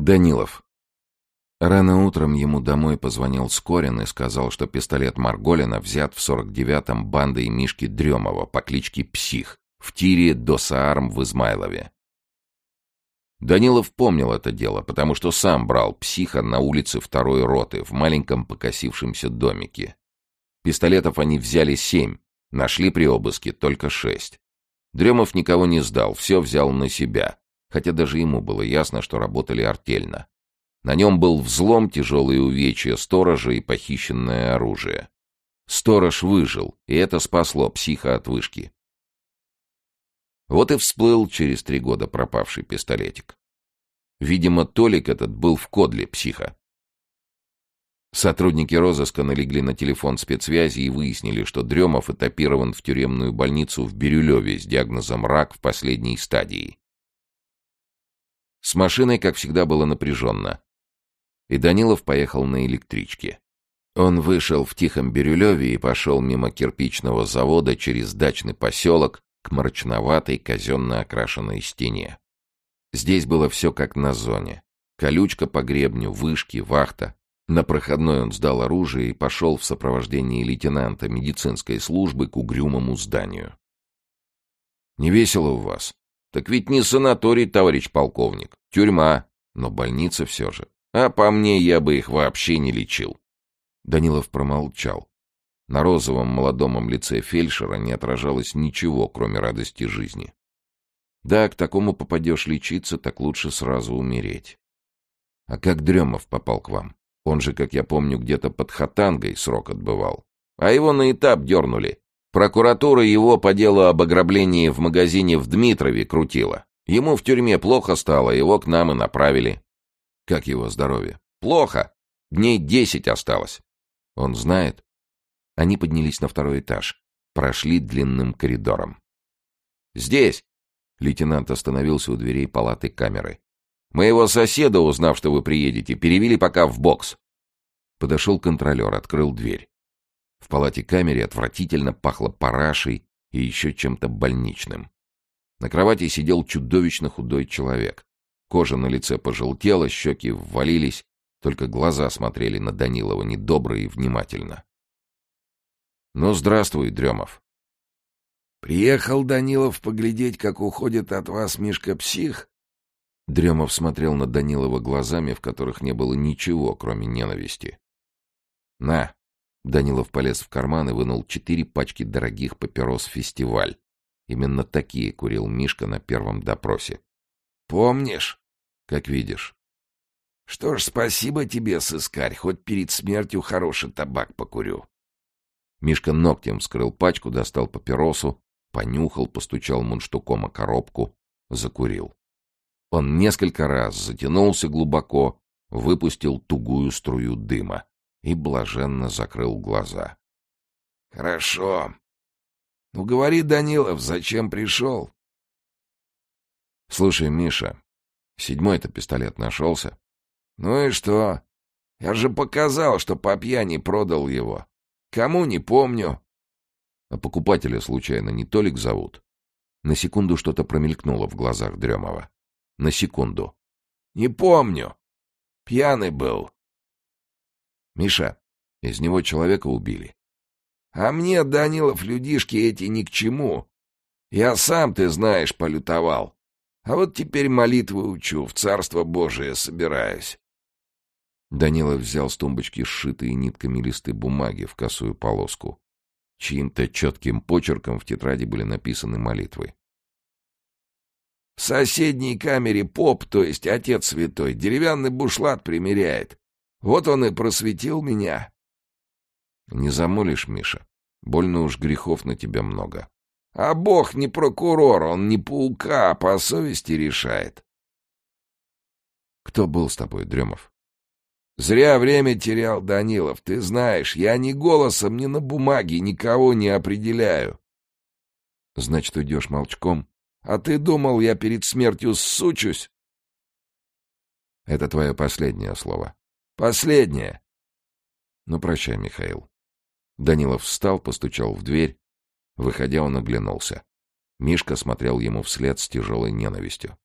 Данилов. Рано утром ему домой позвонил Скорин и сказал, что пистолет Марголина взят в 49-м бандой Мишки Дремова по кличке Псих в тире до Саарм в Измайлове. Данилов помнил это дело, потому что сам брал психа на улице второй роты в маленьком покосившемся домике. Пистолетов они взяли семь, нашли при обыске только шесть. Дремов никого не сдал, все взял на себя, хотя даже ему было ясно, что работали артельно. На нем был взлом, тяжелые увечья сторожа и похищенное оружие. Сторож выжил, и это спасло психа от вышки. Вот и всплыл через три года пропавший пистолетик. Видимо, Толик этот был в кодле психа. Сотрудники розыска налегли на телефон спецсвязи и выяснили, что Дремов этапирован в тюремную больницу в Бирюлеве с диагнозом рак в последней стадии. С машиной, как всегда, было напряженно. И Данилов поехал на электричке. Он вышел в Тихом Бирюлеве и пошел мимо кирпичного завода через дачный поселок к мрачноватой казенно окрашенной стене. Здесь было все как на зоне. Колючка по гребню, вышки, вахта. На проходной он сдал оружие и пошел в сопровождении лейтенанта медицинской службы к угрюмому зданию. «Не весело у вас?» Так ведь не санаторий, товарищ полковник. Тюрьма, но больница все же. А по мне я бы их вообще не лечил. Данилов промолчал. На розовом молодом лице фельдшера не отражалось ничего, кроме радости жизни. Да, к такому попадешь лечиться, так лучше сразу умереть. А как Дремов попал к вам? Он же, как я помню, где-то под Хатангой срок отбывал. А его на этап дернули. Прокуратура его по делу об ограблении в магазине в Дмитрове крутила. Ему в тюрьме плохо стало, его к нам и направили. Как его здоровье? Плохо. Дней десять осталось. Он знает. Они поднялись на второй этаж. Прошли длинным коридором. «Здесь!» Лейтенант остановился у дверей палаты камеры. «Моего соседа, узнав, что вы приедете, перевели пока в бокс». Подошел контролер, открыл дверь. В палате-камере отвратительно пахло парашей и еще чем-то больничным. На кровати сидел чудовищно худой человек. Кожа на лице пожелтела, щеки ввалились, только глаза смотрели на Данилова недобро и внимательно. «Ну, здравствуй, Дремов». «Приехал Данилов поглядеть, как уходит от вас Мишка-псих?» Дремов смотрел на Данилова глазами, в которых не было ничего, кроме ненависти. «На, Данилов полез в карман и вынул четыре пачки дорогих папирос «Фестиваль». Именно такие курил Мишка на первом допросе. «Помнишь?» «Как видишь». «Что ж, спасибо тебе, сыскарь, хоть перед смертью хороший табак покурю». Мишка ногтем вскрыл пачку, достал папиросу, понюхал, постучал мундштуком о коробку, закурил. Он несколько раз затянулся глубоко, выпустил тугую струю дыма и блаженно закрыл глаза. — Хорошо. Ну, говори, Данилов, зачем пришел? — Слушай, Миша, седьмой-то пистолет нашелся. — Ну и что? Я же показал, что по пьяни продал его. Кому, не помню. А покупателя, случайно, не Толик зовут? На секунду что-то промелькнуло в глазах Дремова. На секунду. — Не помню. Пьяный был. Миша, из него человека убили. А мне, Данилов, людишки эти ни к чему. Я сам, ты знаешь, полютовал. А вот теперь молитвы учу, в Царство Божие собираюсь. Данилов взял с тумбочки сшитые нитками листы бумаги в косую полоску. Чьим-то четким почерком в тетради были написаны молитвы. В соседней камере поп, то есть отец святой, деревянный бушлат примеряет. Вот он и просветил меня. Не замолишь, Миша? Больно уж грехов на тебя много. А Бог не прокурор, он не паука, а по совести решает. Кто был с тобой, Дремов? Зря время терял Данилов, ты знаешь, я ни голосом, ни на бумаге никого не определяю. Значит, уйдешь молчком? А ты думал, я перед смертью сучусь? Это твое последнее слово. Последнее. Ну, прощай, Михаил. Данилов встал, постучал в дверь. Выходя, он оглянулся. Мишка смотрел ему вслед с тяжелой ненавистью.